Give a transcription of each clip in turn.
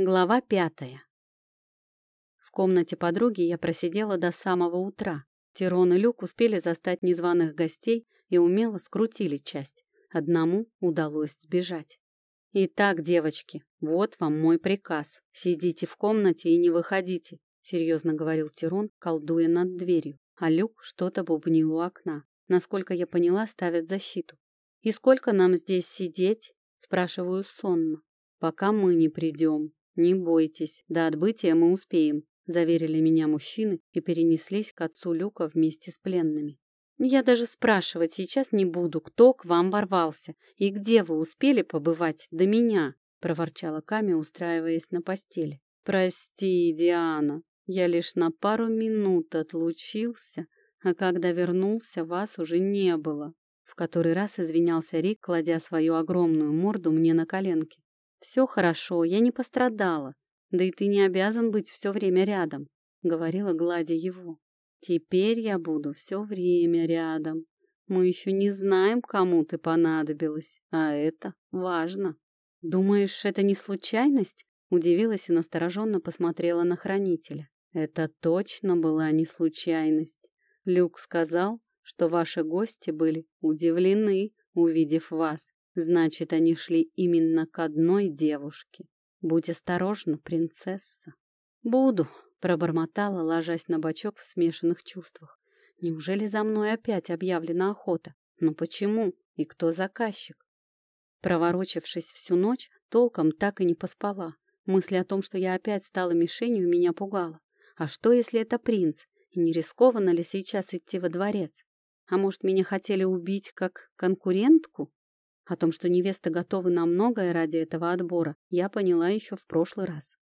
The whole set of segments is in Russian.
Глава пятая. В комнате подруги я просидела до самого утра. Тирон и Люк успели застать незваных гостей и умело скрутили часть. Одному удалось сбежать. «Итак, девочки, вот вам мой приказ. Сидите в комнате и не выходите», — серьезно говорил Тирон, колдуя над дверью. А Люк что-то бубнил у окна. Насколько я поняла, ставят защиту. «И сколько нам здесь сидеть?» — спрашиваю сонно. «Пока мы не придем», «Не бойтесь, до отбытия мы успеем», — заверили меня мужчины и перенеслись к отцу Люка вместе с пленными. «Я даже спрашивать сейчас не буду, кто к вам ворвался и где вы успели побывать до меня», — проворчала Ками, устраиваясь на постели. «Прости, Диана, я лишь на пару минут отлучился, а когда вернулся, вас уже не было», — в который раз извинялся Рик, кладя свою огромную морду мне на коленки. «Все хорошо, я не пострадала. Да и ты не обязан быть все время рядом», — говорила, гладя его. «Теперь я буду все время рядом. Мы еще не знаем, кому ты понадобилась, а это важно». «Думаешь, это не случайность?» — удивилась и настороженно посмотрела на хранителя. «Это точно была не случайность. Люк сказал, что ваши гости были удивлены, увидев вас. Значит, они шли именно к одной девушке. Будь осторожна, принцесса. Буду, пробормотала, ложась на бочок в смешанных чувствах. Неужели за мной опять объявлена охота? Но почему? И кто заказчик? Проворочившись всю ночь, толком так и не поспала. Мысль о том, что я опять стала мишенью, меня пугала. А что, если это принц? И не рискованно ли сейчас идти во дворец? А может, меня хотели убить как конкурентку? О том, что невесты готовы на многое ради этого отбора, я поняла еще в прошлый раз.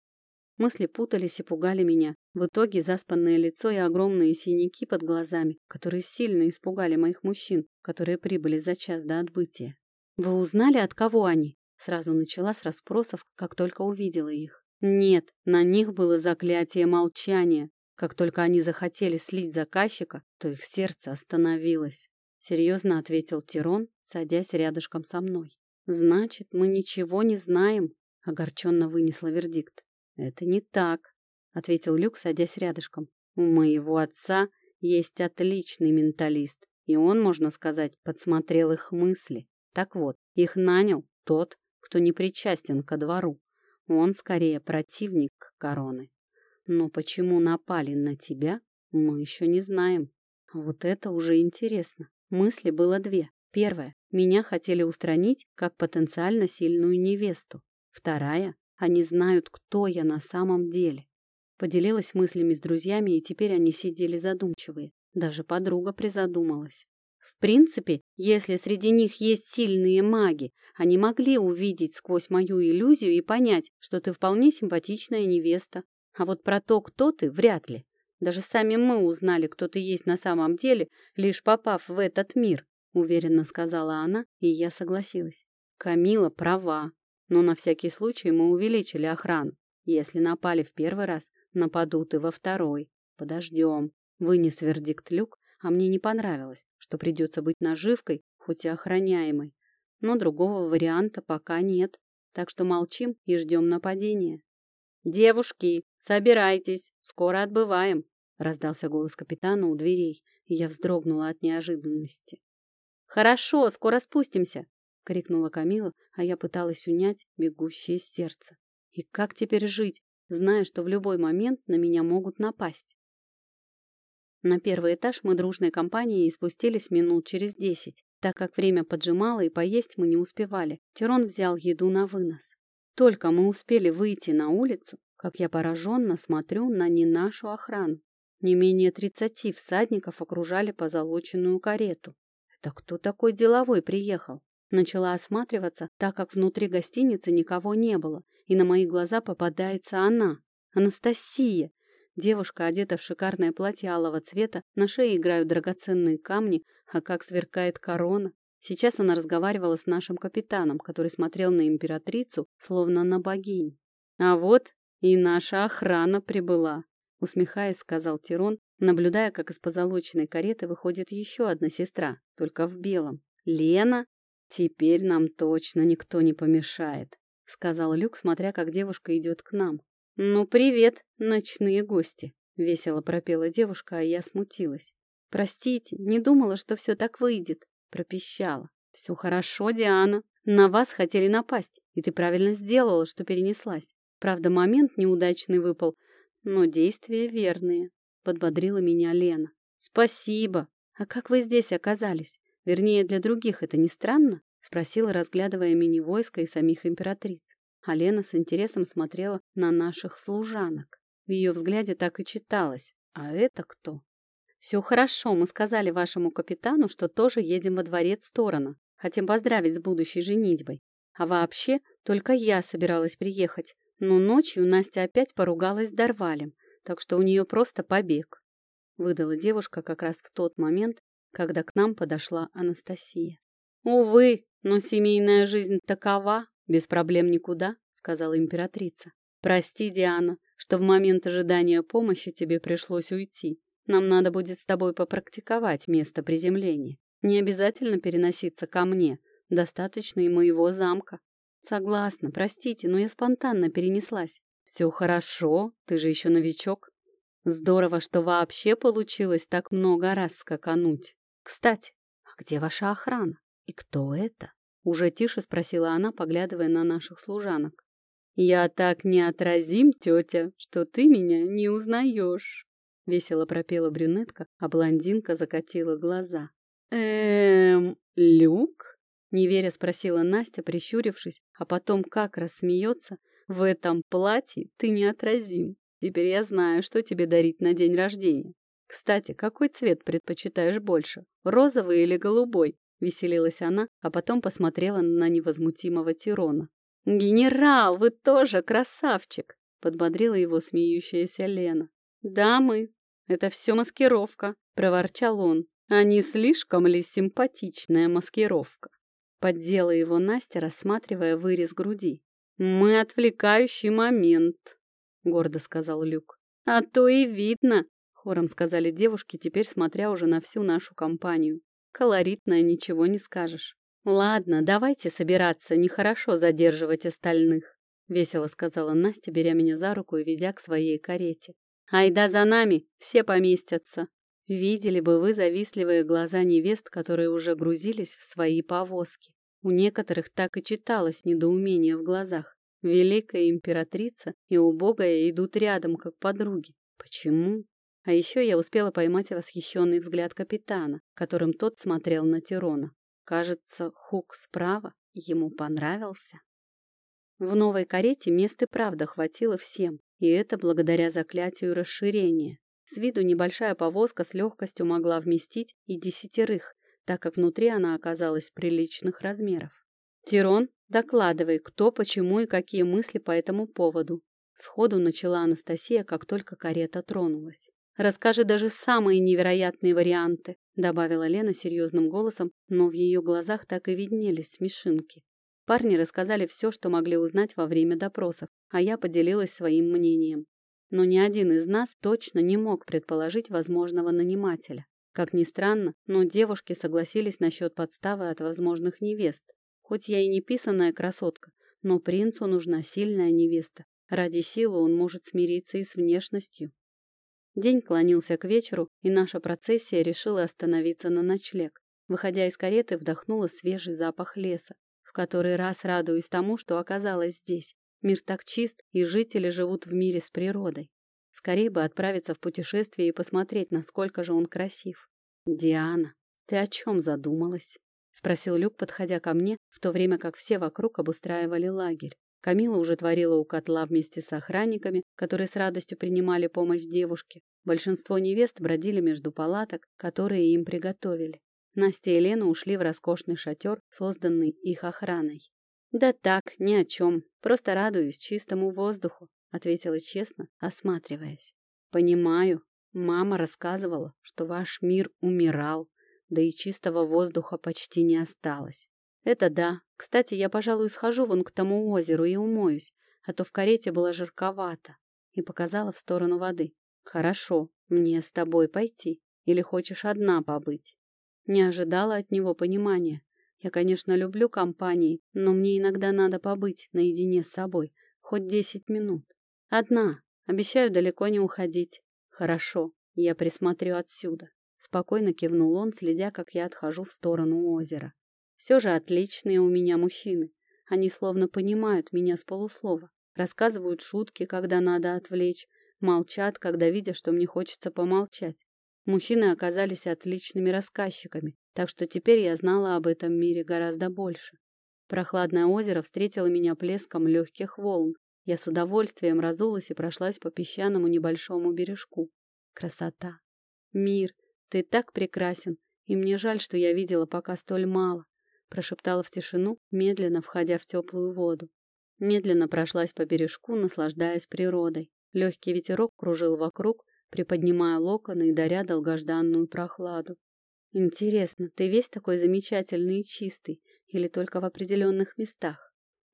Мысли путались и пугали меня. В итоге заспанное лицо и огромные синяки под глазами, которые сильно испугали моих мужчин, которые прибыли за час до отбытия. «Вы узнали, от кого они?» Сразу начала с расспросов, как только увидела их. Нет, на них было заклятие молчания. Как только они захотели слить заказчика, то их сердце остановилось. Серьезно ответил Тирон, садясь рядышком со мной. «Значит, мы ничего не знаем», — огорченно вынесла вердикт. «Это не так», — ответил Люк, садясь рядышком. «У моего отца есть отличный менталист, и он, можно сказать, подсмотрел их мысли. Так вот, их нанял тот, кто не причастен ко двору. Он скорее противник короны. Но почему напали на тебя, мы еще не знаем. Вот это уже интересно. Мысли было две. Первая. Меня хотели устранить как потенциально сильную невесту. Вторая. Они знают, кто я на самом деле. Поделилась мыслями с друзьями, и теперь они сидели задумчивые. Даже подруга призадумалась. В принципе, если среди них есть сильные маги, они могли увидеть сквозь мою иллюзию и понять, что ты вполне симпатичная невеста. А вот про то, кто ты, вряд ли. Даже сами мы узнали, кто ты есть на самом деле, лишь попав в этот мир уверенно сказала она, и я согласилась. Камила права, но на всякий случай мы увеличили охрану. Если напали в первый раз, нападут и во второй. Подождем. Вынес вердикт Люк, а мне не понравилось, что придется быть наживкой, хоть и охраняемой. Но другого варианта пока нет, так что молчим и ждем нападения. «Девушки, собирайтесь, скоро отбываем!» — раздался голос капитана у дверей, и я вздрогнула от неожиданности. «Хорошо, скоро спустимся!» — крикнула Камила, а я пыталась унять бегущее сердце. И как теперь жить, зная, что в любой момент на меня могут напасть? На первый этаж мы дружной компанией спустились минут через десять, так как время поджимало и поесть мы не успевали. Тирон взял еду на вынос. Только мы успели выйти на улицу, как я пораженно смотрю на не нашу охрану. Не менее тридцати всадников окружали позолоченную карету. Да кто такой деловой приехал? Начала осматриваться, так как внутри гостиницы никого не было, и на мои глаза попадается она, Анастасия. Девушка, одета в шикарное платье алого цвета, на шее играют драгоценные камни, а как сверкает корона. Сейчас она разговаривала с нашим капитаном, который смотрел на императрицу, словно на богинь. А вот и наша охрана прибыла, усмехаясь, сказал Тирон, наблюдая, как из позолоченной кареты выходит еще одна сестра, только в белом. «Лена, теперь нам точно никто не помешает». — сказал Люк, смотря, как девушка идет к нам. «Ну, привет, ночные гости!» — весело пропела девушка, а я смутилась. «Простите, не думала, что все так выйдет», — пропищала. «Все хорошо, Диана. На вас хотели напасть, и ты правильно сделала, что перенеслась. Правда, момент неудачный выпал, но действия верные», — подбодрила меня Лена. «Спасибо. А как вы здесь оказались? Вернее, для других это не странно?» — спросила, разглядывая мини-войско и самих императриц. А Лена с интересом смотрела на наших служанок. В ее взгляде так и читалось. «А это кто?» «Все хорошо, мы сказали вашему капитану, что тоже едем во дворец Сторона. Хотим поздравить с будущей женитьбой. А вообще, только я собиралась приехать. Но ночью Настя опять поругалась с Дарвалем, так что у нее просто побег». Выдала девушка как раз в тот момент, когда к нам подошла Анастасия. «Увы, но семейная жизнь такова, без проблем никуда», — сказала императрица. «Прости, Диана, что в момент ожидания помощи тебе пришлось уйти. Нам надо будет с тобой попрактиковать место приземления. Не обязательно переноситься ко мне, достаточно и моего замка. Согласна, простите, но я спонтанно перенеслась. Все хорошо, ты же еще новичок. Здорово, что вообще получилось так много раз скакануть. Кстати, а где ваша охрана? И кто это? Уже тише спросила она, поглядывая на наших служанок. Я так неотразим, тетя, что ты меня не узнаешь. — весело пропела брюнетка, а блондинка закатила глаза. «Эм, Люк?» — неверя спросила Настя, прищурившись, а потом как рассмеется. «В этом платье ты неотразим. Теперь я знаю, что тебе дарить на день рождения. Кстати, какой цвет предпочитаешь больше, розовый или голубой?» — веселилась она, а потом посмотрела на невозмутимого Тирона. «Генерал, вы тоже красавчик!» — подбодрила его смеющаяся Лена. «Да, мы. Это все маскировка», — проворчал он. «А не слишком ли симпатичная маскировка?» Поддела его Настя, рассматривая вырез груди. «Мы отвлекающий момент», — гордо сказал Люк. «А то и видно», — хором сказали девушки, теперь смотря уже на всю нашу компанию. «Колоритная, ничего не скажешь». «Ладно, давайте собираться, нехорошо задерживать остальных», — весело сказала Настя, беря меня за руку и ведя к своей карете. Айда за нами, все поместятся. Видели бы вы завистливые глаза невест, которые уже грузились в свои повозки. У некоторых так и читалось недоумение в глазах. Великая императрица и убогая идут рядом, как подруги. Почему? А еще я успела поймать восхищенный взгляд капитана, которым тот смотрел на Тирона. Кажется, Хук справа ему понравился. В новой карете мест и правда хватило всем, и это благодаря заклятию расширения. С виду небольшая повозка с легкостью могла вместить и десятерых, так как внутри она оказалась приличных размеров. «Тирон, докладывай, кто, почему и какие мысли по этому поводу», сходу начала Анастасия, как только карета тронулась. «Расскажи даже самые невероятные варианты», добавила Лена серьезным голосом, но в ее глазах так и виднелись смешинки. Парни рассказали все, что могли узнать во время допросов, а я поделилась своим мнением. Но ни один из нас точно не мог предположить возможного нанимателя. Как ни странно, но девушки согласились насчет подставы от возможных невест. Хоть я и не писаная красотка, но принцу нужна сильная невеста. Ради силы он может смириться и с внешностью. День клонился к вечеру, и наша процессия решила остановиться на ночлег. Выходя из кареты, вдохнула свежий запах леса который раз радуюсь тому, что оказалась здесь. Мир так чист, и жители живут в мире с природой. Скорее бы отправиться в путешествие и посмотреть, насколько же он красив. «Диана, ты о чем задумалась?» — спросил Люк, подходя ко мне, в то время как все вокруг обустраивали лагерь. Камила уже творила у котла вместе с охранниками, которые с радостью принимали помощь девушке. Большинство невест бродили между палаток, которые им приготовили. Настя и Лена ушли в роскошный шатер, созданный их охраной. «Да так, ни о чем. Просто радуюсь чистому воздуху», — ответила честно, осматриваясь. «Понимаю. Мама рассказывала, что ваш мир умирал, да и чистого воздуха почти не осталось. Это да. Кстати, я, пожалуй, схожу вон к тому озеру и умоюсь, а то в карете было жарковато». И показала в сторону воды. «Хорошо, мне с тобой пойти. Или хочешь одна побыть?» Не ожидала от него понимания. Я, конечно, люблю компании, но мне иногда надо побыть наедине с собой, хоть десять минут. Одна. Обещаю далеко не уходить. Хорошо, я присмотрю отсюда. Спокойно кивнул он, следя, как я отхожу в сторону озера. Все же отличные у меня мужчины. Они словно понимают меня с полуслова, рассказывают шутки, когда надо отвлечь, молчат, когда видят, что мне хочется помолчать. Мужчины оказались отличными рассказчиками, так что теперь я знала об этом мире гораздо больше. Прохладное озеро встретило меня плеском легких волн. Я с удовольствием разулась и прошлась по песчаному небольшому бережку. Красота! Мир! Ты так прекрасен, и мне жаль, что я видела пока столь мало прошептала в тишину, медленно входя в теплую воду. Медленно прошлась по бережку, наслаждаясь природой. Легкий ветерок кружил вокруг, приподнимая локоны и даря долгожданную прохладу. Интересно, ты весь такой замечательный и чистый, или только в определенных местах?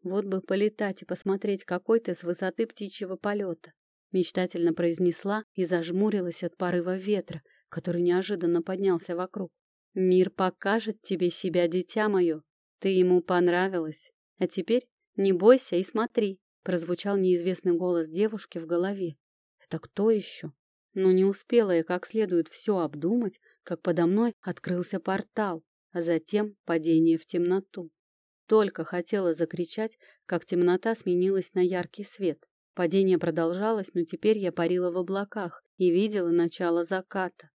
Вот бы полетать и посмотреть, какой ты с высоты птичьего полета. Мечтательно произнесла и зажмурилась от порыва ветра, который неожиданно поднялся вокруг. Мир покажет тебе себя, дитя мое. Ты ему понравилась. А теперь не бойся и смотри, прозвучал неизвестный голос девушки в голове. Это кто еще? Но не успела я как следует все обдумать, как подо мной открылся портал, а затем падение в темноту. Только хотела закричать, как темнота сменилась на яркий свет. Падение продолжалось, но теперь я парила в облаках и видела начало заката.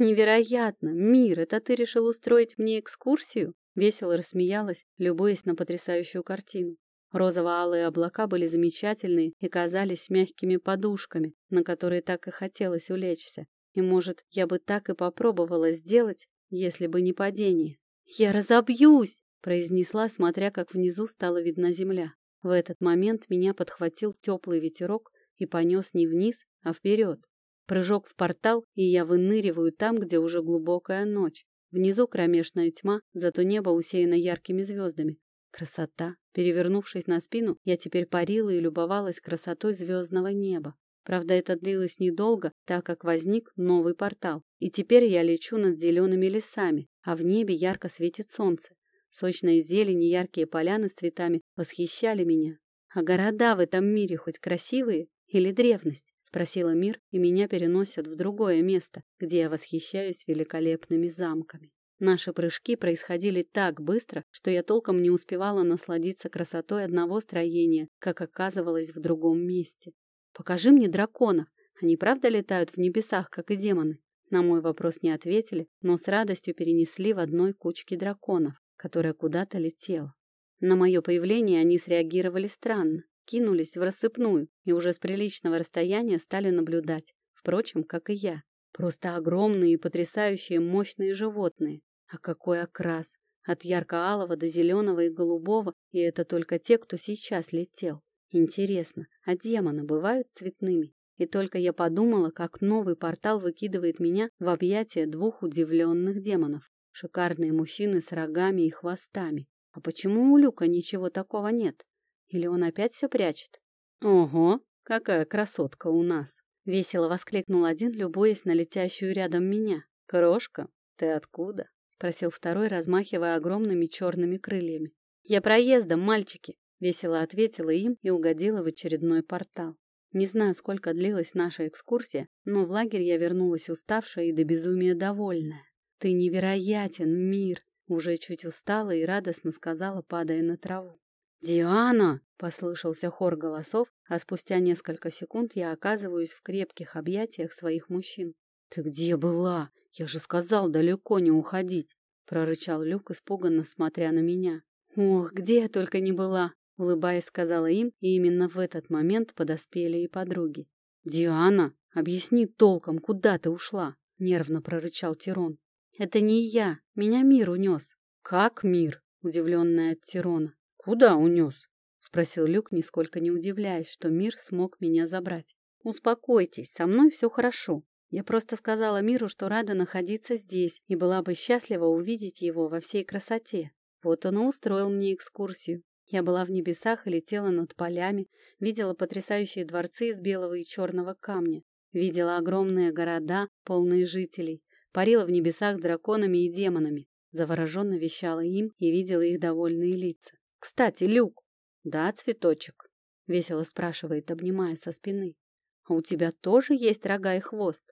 «Невероятно! Мир, это ты решил устроить мне экскурсию?» Весело рассмеялась, любуясь на потрясающую картину. Розово-алые облака были замечательные и казались мягкими подушками, на которые так и хотелось улечься. И, может, я бы так и попробовала сделать, если бы не падение. «Я разобьюсь!» — произнесла, смотря, как внизу стала видна земля. В этот момент меня подхватил теплый ветерок и понес не вниз, а вперед. Прыжок в портал, и я выныриваю там, где уже глубокая ночь. Внизу кромешная тьма, зато небо усеяно яркими звездами. Красота. Перевернувшись на спину, я теперь парила и любовалась красотой звездного неба. Правда, это длилось недолго, так как возник новый портал. И теперь я лечу над зелеными лесами, а в небе ярко светит солнце. Сочные зелени, яркие поляны с цветами восхищали меня. А города в этом мире хоть красивые или древность? Спросила мир, и меня переносят в другое место, где я восхищаюсь великолепными замками. Наши прыжки происходили так быстро, что я толком не успевала насладиться красотой одного строения, как оказывалось в другом месте. «Покажи мне драконов. Они правда летают в небесах, как и демоны?» На мой вопрос не ответили, но с радостью перенесли в одной кучке драконов, которая куда-то летела. На мое появление они среагировали странно кинулись в рассыпную и уже с приличного расстояния стали наблюдать, впрочем, как и я. Просто огромные и потрясающие мощные животные. А какой окрас! От ярко-алого до зеленого и голубого, и это только те, кто сейчас летел. Интересно, а демоны бывают цветными? И только я подумала, как новый портал выкидывает меня в объятия двух удивленных демонов. Шикарные мужчины с рогами и хвостами. А почему у Люка ничего такого нет? Или он опять все прячет? Ого, какая красотка у нас! Весело воскликнул один, любуясь на летящую рядом меня. Крошка, ты откуда? Спросил второй, размахивая огромными черными крыльями. Я проездом, мальчики! Весело ответила им и угодила в очередной портал. Не знаю, сколько длилась наша экскурсия, но в лагерь я вернулась уставшая и до безумия довольная. «Ты невероятен, мир!» Уже чуть устала и радостно сказала, падая на траву. «Диана!» — послышался хор голосов, а спустя несколько секунд я оказываюсь в крепких объятиях своих мужчин. «Ты где была? Я же сказал далеко не уходить!» — прорычал Люк, испуганно смотря на меня. «Ох, где я только не была!» — улыбаясь, сказала им, и именно в этот момент подоспели и подруги. «Диана, объясни толком, куда ты ушла?» — нервно прорычал Тирон. «Это не я, меня мир унес». «Как мир?» — удивленная от Тирона. «Куда унес?» — спросил Люк, нисколько не удивляясь, что мир смог меня забрать. «Успокойтесь, со мной все хорошо. Я просто сказала миру, что рада находиться здесь и была бы счастлива увидеть его во всей красоте. Вот он и устроил мне экскурсию. Я была в небесах и летела над полями, видела потрясающие дворцы из белого и черного камня, видела огромные города, полные жителей, парила в небесах с драконами и демонами. Завороженно вещала им и видела их довольные лица. «Кстати, Люк!» «Да, цветочек?» — весело спрашивает, обнимая со спины. «А у тебя тоже есть рога и хвост?»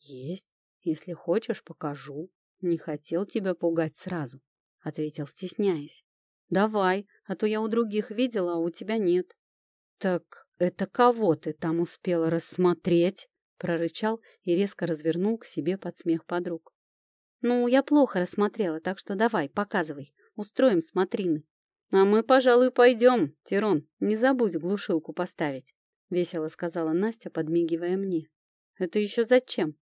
«Есть. Если хочешь, покажу. Не хотел тебя пугать сразу», — ответил, стесняясь. «Давай, а то я у других видела, а у тебя нет». «Так это кого ты там успела рассмотреть?» — прорычал и резко развернул к себе под смех подруг. «Ну, я плохо рассмотрела, так что давай, показывай. Устроим смотрины». «А мы, пожалуй, пойдем, Тирон. Не забудь глушилку поставить», — весело сказала Настя, подмигивая мне. «Это еще зачем?»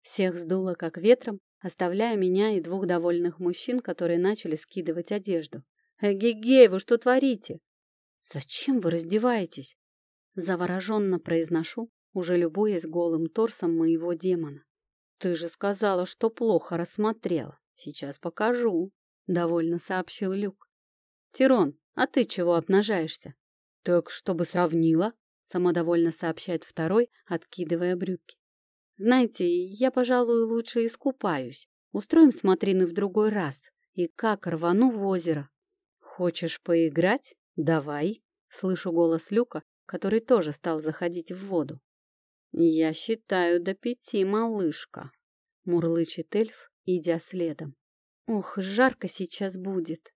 Всех сдуло как ветром, оставляя меня и двух довольных мужчин, которые начали скидывать одежду. «Эгегей, вы что творите?» «Зачем вы раздеваетесь?» Завороженно произношу, уже любуясь голым торсом моего демона. «Ты же сказала, что плохо рассмотрела. Сейчас покажу», — довольно сообщил Люк. «Тирон, а ты чего обнажаешься?» «Так, чтобы сравнила», — самодовольно сообщает второй, откидывая брюки. «Знаете, я, пожалуй, лучше искупаюсь. Устроим смотрины в другой раз. И как рвану в озеро». «Хочешь поиграть? Давай», — слышу голос Люка, который тоже стал заходить в воду. «Я считаю до пяти, малышка», — мурлычет эльф, идя следом. «Ох, жарко сейчас будет!»